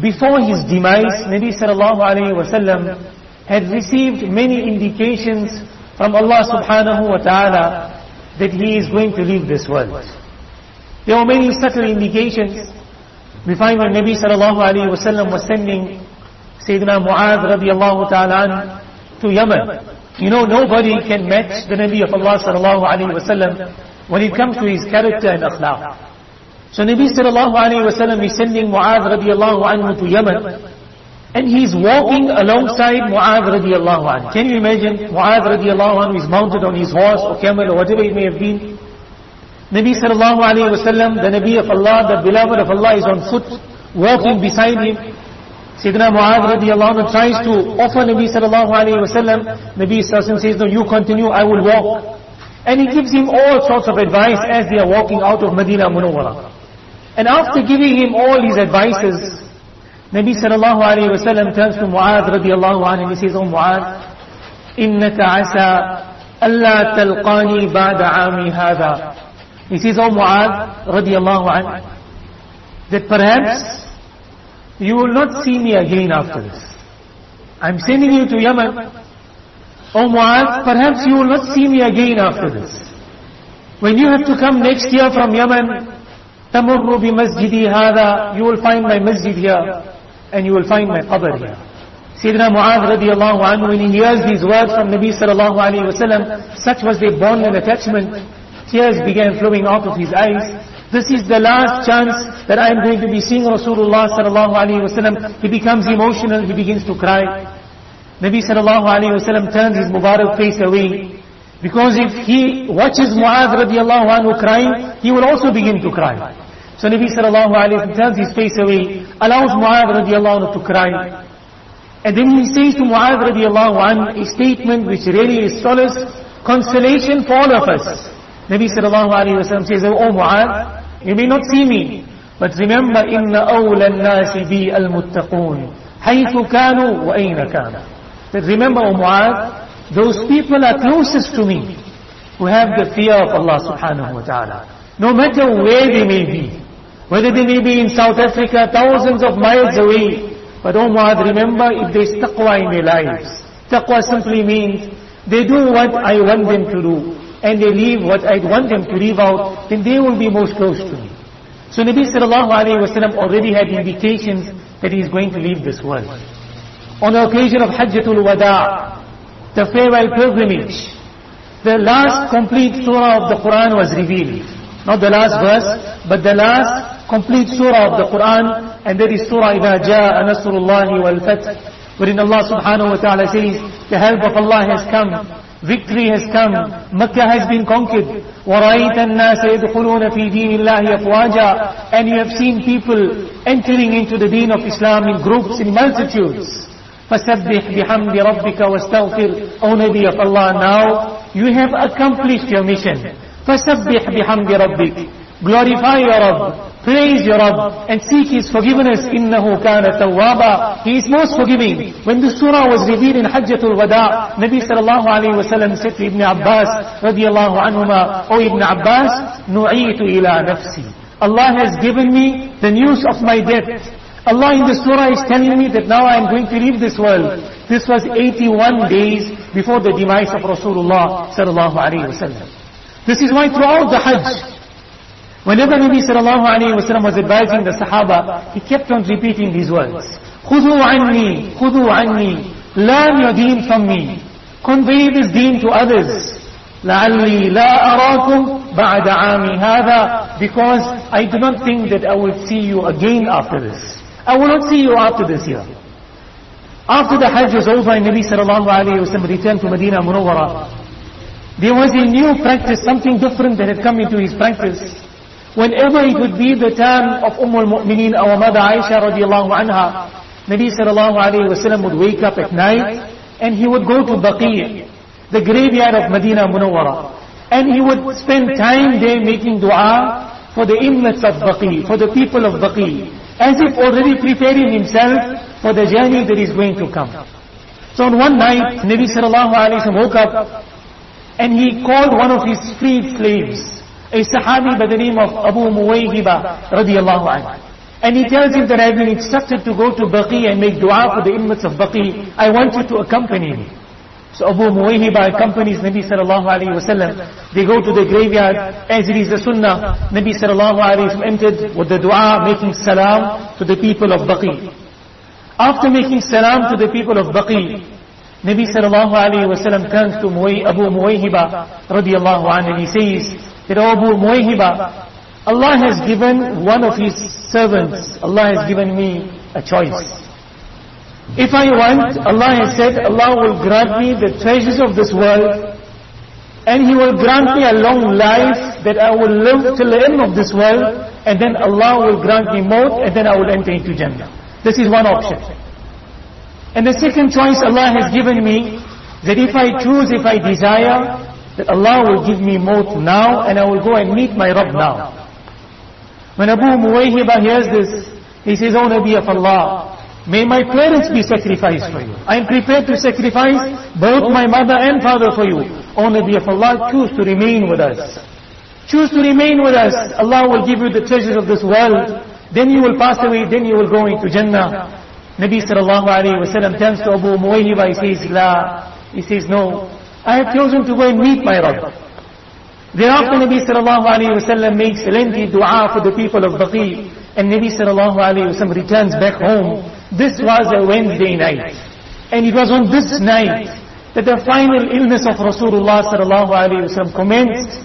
before his demise, Nabi sallallahu alayhi wasallam had received many indications from Allah subhanahu wa ta'ala that he is going to leave this world. There were many subtle indications. We find when Nabi sallallahu alayhi wasallam was sending Sayyidina Mu'adh radiallahu ta'ala to Yemen. You know, nobody can match the Nabi of Allah sallallahu alayhi wasallam when it comes to his character and akhlaq. So Nabi sallallahu alayhi wasallam is sending Mu'adh radiallahu anhu to Yemen. And he's walking alongside Mu'adh radiallahu anhu. Can you imagine Mu'adh radiallahu anhu is mounted on his horse or camel or whatever it may have been. Nabi sallallahu alayhi wasallam, the Nabi of Allah, the beloved of Allah is on foot, walking beside him. Sayyidina Mu'adh radiallahu anhu tries to offer Nabi sallallahu alayhi wasallam. Nabi sallallahu says, no, you continue, I will walk. And he gives him all sorts of advice as they are walking out of Medina Munawwara. And after giving him all his advices, Nabi sallallahu alayhi wasallam turns to Mu'adh radiallahu anhu and he says, Oh Mu'adh, إنك عسى ألا تلقاني بعد عامي هذا he says, O Mu'adh, radiallahu anh, that perhaps you will not see me again after this. I'm sending you to Yemen. O Mu'adh, perhaps you will not see me again after this. When you have to come next year from Yemen, تمر بمسجدي هذا, you will find my masjid here, and you will find my qabr here. Sayyidina Mu'adh radiallahu anhu, when he hears these words from Nabi sallallahu alayhi wa sallam, such was their bond and attachment, Tears began flowing out of his eyes. This is the last chance that I am going to be seeing Rasulullah sallallahu alaihi wasallam. He becomes emotional, he begins to cry. Nabi sallallahu alaihi wasallam turns his Mubarak face away. Because if he watches Mu'adh radiallahu anhu crying, he will also begin to cry. So Nabi sallallahu alaihi wasallam turns his face away, allows Mu'adh radiallahu anhu to cry. And then he says to Mu'adh radiallahu anhu a statement which really is solace, consolation for all of us. Nabi sallallahu alayhi wa sallam says, Oh Mu'adh, you may not see me, but remember, إِنَّ أَوْلَى النَّاسِ بِي الْمُتَّقُونَ حَيْثُ كَانُوا وَأَيْنَ كَانُوا That remember, O Mu'adh, those people are closest to me, who have the fear of Allah subhanahu wa ta'ala. No matter where they may be, whether they may be in South Africa, thousands of miles away, but oh O Mu'adh, remember, if there's taqwa in their lives, taqwa simply means they do what I want them to do and they leave what I want them to leave out, then they will be most close to me. So Nabi sallallahu alayhi wa already had indications that he is going to leave this world. On the occasion of Hajjatul Wada, the farewell pilgrimage, the last complete surah of the Quran was revealed. Not the last verse, but the last complete surah of the Quran, and that is Surah إِذَا جَاءَ نَصْرُ اللَّهِ وَالْفَتْحِ Wherein Allah subhanahu wa ta'ala says, the help of Allah has come, Victory has come. Mecca has been conquered. وَرَأَيْتَ النَّاسَ يَدْخُلُونَ فِي دِينِ اللَّهِ أَفْوَاجًا And you have seen people entering into the deen of Islam in groups, in multitudes. فَسَبِّحْ بِحَمْدِ رَبِّكَ وَاسْتَغْفِرْ O Nabi of Allah, now you have accomplished your mission. فَسَبِّحْ بِحَمْدِ رَبِّكَ Glorify your Rabb, praise your Rabb, and seek His forgiveness. Innahu kana tawwaba. He is most forgiving. When this surah was revealed in Hajjatul Wada, Nabi sallallahu alayhi wa sallam said to Ibn Abbas, radiyallahu anhuma, O Ibn Abbas, nu'itu ila nafsi. Allah has given me the news of my death. Allah in the surah is telling me that now I am going to leave this world. This was 81 days before the demise of Rasulullah sallallahu alayhi wa This is why throughout the Hajj, Whenever Nabi sallallahu alayhi wa sallam was advising the Sahaba, he kept on repeating these words. خُذُوا عَنِّي خُذُوا عَنِّي Learn your deen from me. Convey this deen to others. لَعَلِّي لَا أَرَاكُمْ بَعْدَ عَامِ هَذَا Because I do not think that I will see you again after this. I will not see you after this year. After the Hajj was over and Nabi sallallahu alayhi wa sallam returned to Medina Munawwara, there was a new practice, something different that had come into his practice. Whenever it would be the time of Umm al-Mu'mineen, our mother Aisha radiallahu anha, Nabi sallallahu alayhi wa would wake up at night and he would go to Baqi', the graveyard of Medina Munawwara. And he would spend time there making dua for the inmates of Baqi, for the people of Baqi, as if already preparing himself for the journey that is going to come. So on one night, Nabi sallallahu alayhi wa woke up and he called one of his freed slaves a Sahabi by the name of Abu Muwayhiba radiallahu anhu. And he tells him that I've been instructed to go to Baqi and make dua for the inmates of Baqi. I want you to accompany me. So Abu Muwayhiba accompanies Nabi sallallahu alayhi wasallam. They go to the graveyard, as it is the sunnah. Nabi sallallahu alayhi wasallam entered with the dua, making salam to the people of Baqi. After making salam to the people of Baqi, Nabi sallallahu alayhi wasallam turns to Abu Muwayhiba radiallahu anhu and he says that Muwayhiba, Allah has given one of His servants, Allah has given me a choice. If I want, Allah has said, Allah will grant me the treasures of this world, and He will grant me a long life that I will live till the end of this world, and then Allah will grant me maut, and then I will enter into Jannah. This is one option. And the second choice Allah has given me, that if I choose, if I desire, that Allah will give me maut now, and I will go and meet my Rabb now. When Abu Muwayhiba hears this, he says, O Nabi of Allah, may my parents be sacrificed for you. I am prepared to sacrifice both my mother and father for you. O Nabi of Allah, choose to remain with us. Choose to remain with us. Allah will give you the treasures of this world. Then you will pass away, then you will go into Jannah. Nabi sallallahu alayhi wa sallam turns to Abu Muwayhiba, he says, La. He says, no. I have chosen to go and meet my Rabb. Thereafter Nabi sallallahu alayhi wasallam makes lengthy dua for the people of Baqi and Nabi sallallahu alayhi wasallam returns back home. This was a Wednesday night. And it was on this night that the final illness of Rasulullah sallallahu alayhi wasallam commenced